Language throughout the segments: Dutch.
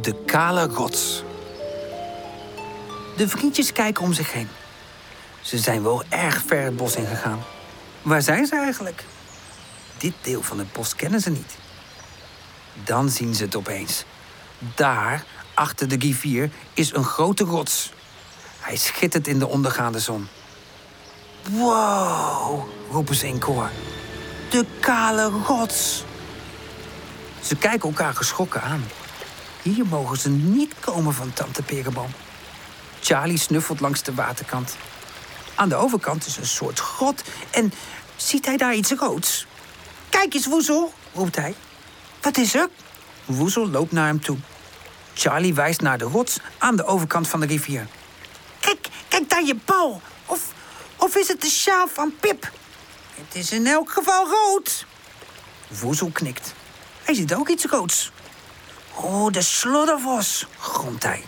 De kale rots. De vriendjes kijken om zich heen. Ze zijn wel erg ver het bos ingegaan. Waar zijn ze eigenlijk? Dit deel van het bos kennen ze niet. Dan zien ze het opeens. Daar, achter de rivier, is een grote rots. Hij schittert in de ondergaande zon. Wow, roepen ze in koor. De kale rots. Ze kijken elkaar geschrokken aan. Hier mogen ze niet komen van Tante Perenboom. Charlie snuffelt langs de waterkant. Aan de overkant is een soort grot en ziet hij daar iets roods. Kijk eens, Woezel, roept hij. Wat is er? Woezel loopt naar hem toe. Charlie wijst naar de rots aan de overkant van de rivier. Kijk, kijk daar je bal. Of, of is het de sjaal van Pip? Het is in elk geval rood. Woezel knikt. Hij ziet ook iets roods. Oh, de sloddervos, gromt hij.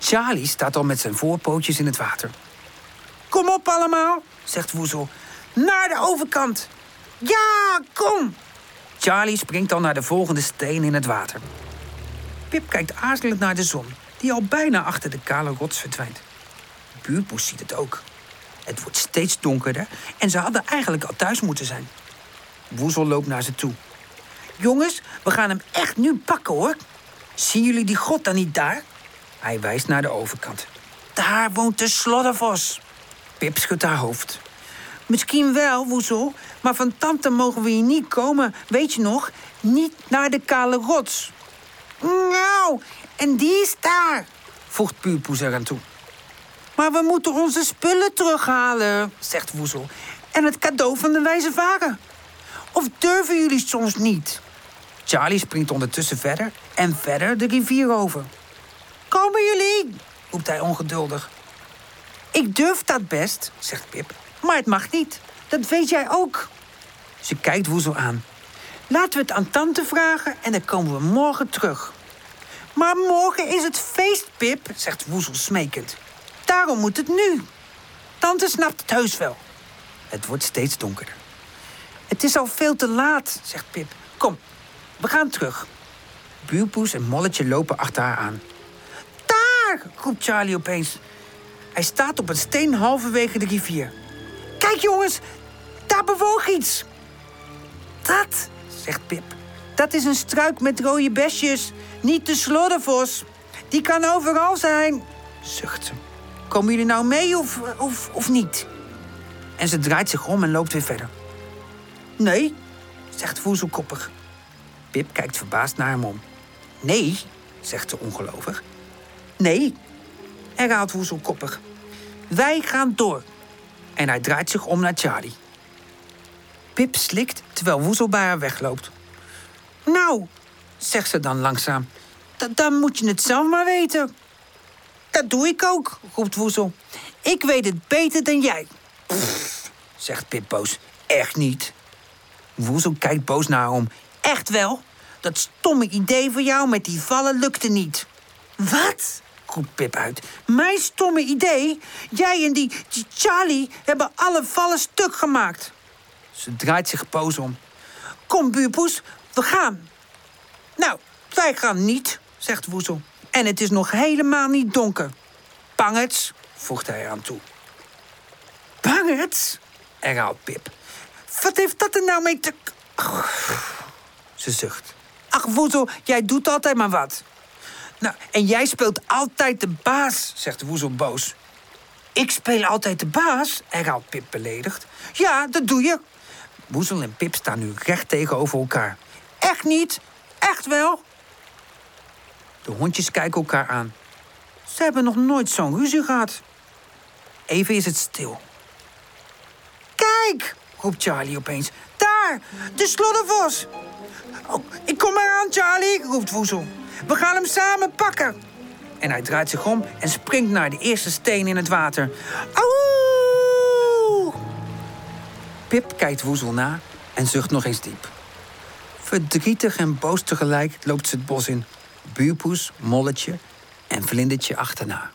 Charlie staat al met zijn voorpootjes in het water. Kom op allemaal, zegt Woezel. Naar de overkant. Ja, kom! Charlie springt al naar de volgende steen in het water. Pip kijkt aarzelend naar de zon, die al bijna achter de kale rots verdwijnt. Buurpoes ziet het ook. Het wordt steeds donkerder en ze hadden eigenlijk al thuis moeten zijn. Woezel loopt naar ze toe. Jongens, we gaan hem echt nu pakken hoor. Zien jullie die grot dan niet daar? Hij wijst naar de overkant. Daar woont de sloddervos. Pip schudt haar hoofd. Misschien wel, Woezel, maar van tante mogen we hier niet komen. Weet je nog? Niet naar de kale rots. Nou, en die is daar, voegt Puurpoes eraan toe. Maar we moeten onze spullen terughalen, zegt Woezel. En het cadeau van de wijze vader. Of durven jullie soms niet? Charlie springt ondertussen verder en verder de rivier over. Komen jullie? roept hij ongeduldig. Ik durf dat best, zegt Pip. Maar het mag niet. Dat weet jij ook. Ze kijkt Woezel aan. Laten we het aan tante vragen en dan komen we morgen terug. Maar morgen is het feest, Pip, zegt Woezel smekend. Daarom moet het nu. Tante snapt het heus wel. Het wordt steeds donkerder. Het is al veel te laat, zegt Pip. Kom, we gaan terug. Buurpoes en Molletje lopen achter haar aan. Daar, roept Charlie opeens. Hij staat op een steen halverwege de rivier. Kijk jongens, daar bewoog iets. Dat, zegt Pip. Dat is een struik met rode besjes. Niet de sloddervos. Die kan overal zijn, zucht ze. Komen jullie nou mee of, of, of niet? En ze draait zich om en loopt weer verder. Nee, zegt Woezel koppig. Pip kijkt verbaasd naar hem om. Nee, zegt ze ongelovig. Nee, herhaalt Woezel koppig. Wij gaan door. En hij draait zich om naar Charlie. Pip slikt terwijl Woezel bij haar wegloopt. Nou, zegt ze dan langzaam. "da- Dan moet je het zelf maar weten. Dat doe ik ook, roept Woezel. Ik weet het beter dan jij. Zegt Pip boos. Echt niet. Woezel kijkt boos naar om. Echt wel? Dat stomme idee van jou met die vallen lukte niet. Wat? roept Pip uit. Mijn stomme idee? Jij en die, Charlie hebben alle vallen stuk gemaakt. Ze draait zich boos om. Kom, buurpoes, we gaan. Nou, wij gaan niet, zegt Woezel. En het is nog helemaal niet donker. Pangerts, voegt hij eraan toe. Pangerts? herhaalt Pip. Wat heeft dat er nou mee te... Ze zucht. Ach, Woezel, jij doet altijd maar wat. Nou, en jij speelt altijd de baas, zegt Woezel boos. Ik speel altijd de baas, herhaalt Pip beledigd. Ja, dat doe je. Woezel en Pip staan nu recht tegenover elkaar. Echt niet? Echt wel? De hondjes kijken elkaar aan. Ze hebben nog nooit zo'n ruzie gehad. Even is het stil. Kijk, roept Charlie opeens. De sloddervos. Oh, ik kom eraan, Charlie, roept Woezel. We gaan hem samen pakken. En hij draait zich om en springt naar de eerste steen in het water. Auw! Pip kijkt Woezel na en zucht nog eens diep. Verdrietig en boos tegelijk loopt ze het bos in. Buurpoes, Molletje en Vlindertje achterna.